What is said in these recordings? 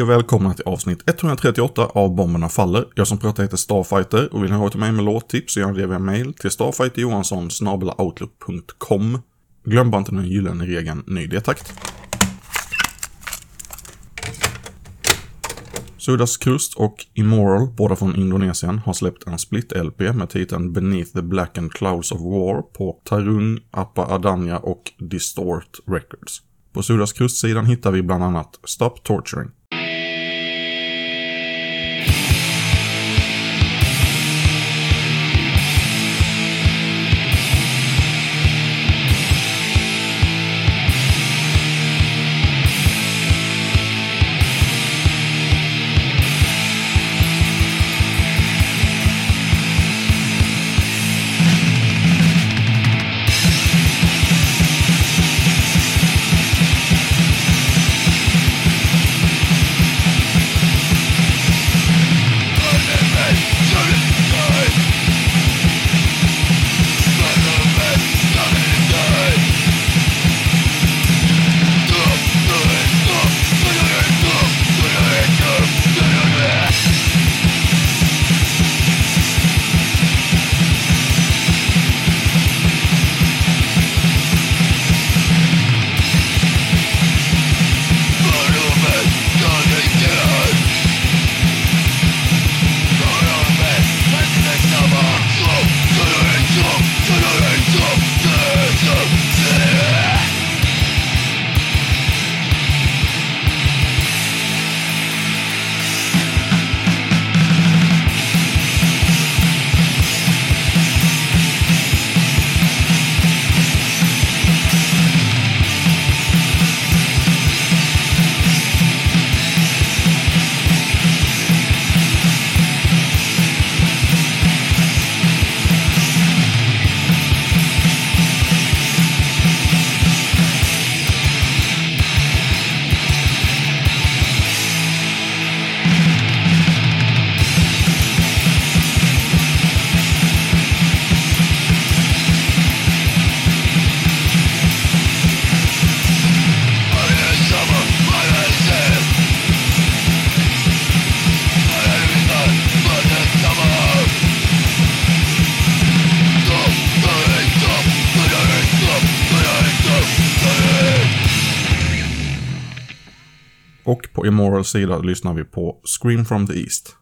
Hej och välkomna till avsnitt 138 av Bomberna Faller. Jag som pratar heter Starfighter och vill ni ha till mig med låttips så gör det via mail till StarfighterJohansson.outlook.com. Glöm bara inte den gyllene regeln ny detakt. Sudas Krust och Immoral, båda från Indonesien, har släppt en split-LP med titeln Beneath the Black and Clouds of War på Tarung, Appa Adanya och Distort Records. På Sudas Krust-sidan hittar vi bland annat Stop Torturing. På sida lyssnar vi på Scream from the East.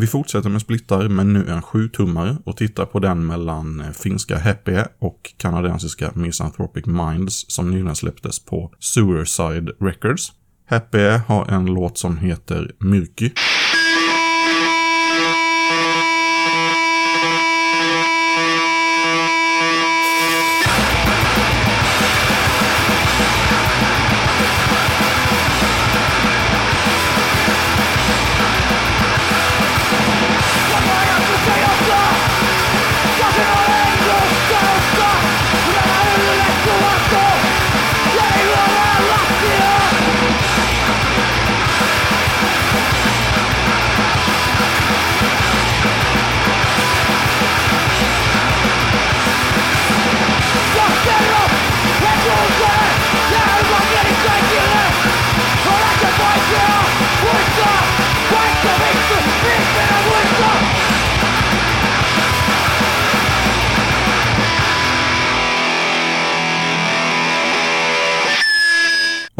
Vi fortsätter med splittar men nu en 7-tummare och tittar på den mellan eh, finska Happy och kanadensiska Misanthropic Minds som nyligen släpptes på Suicide Records. Happy har en låt som heter Myrky.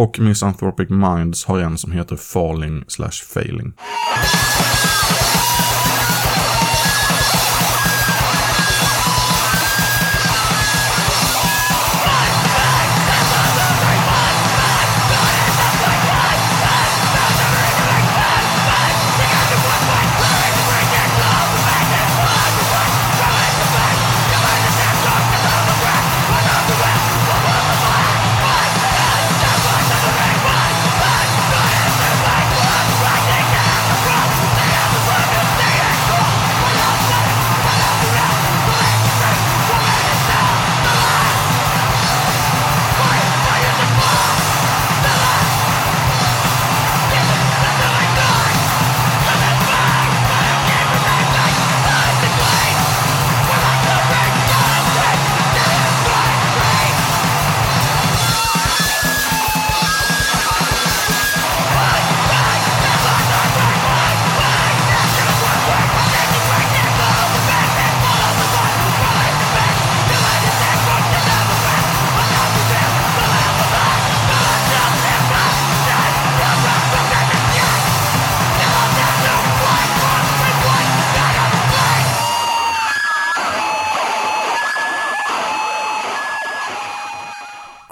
Och Misanthropic Minds har en som heter Falling slash Failing.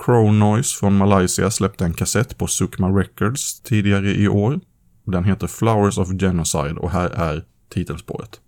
Crow Noise från Malaysia släppte en kassett på Sukma Records tidigare i år. Den heter Flowers of Genocide och här är titelspåret.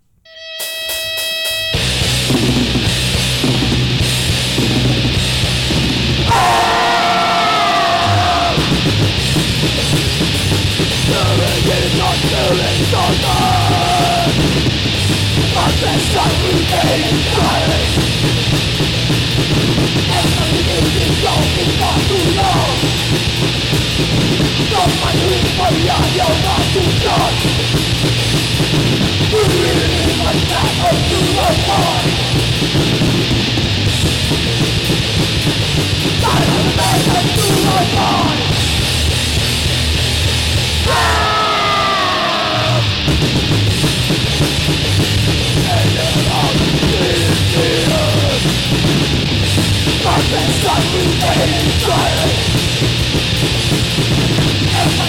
I've been stuck with pain and silence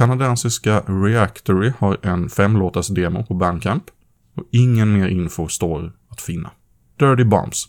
Kanadensiska Reactory har en femlåtars demo på Bandcamp och ingen mer info står att finna. Dirty Bombs.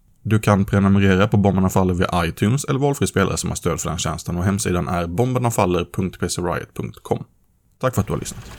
Du kan prenumerera på Bomberna Faller via iTunes eller valfri spelare som har stöd för den tjänsten och hemsidan är bombernafaller.pcriot.com. Tack för att du har lyssnat.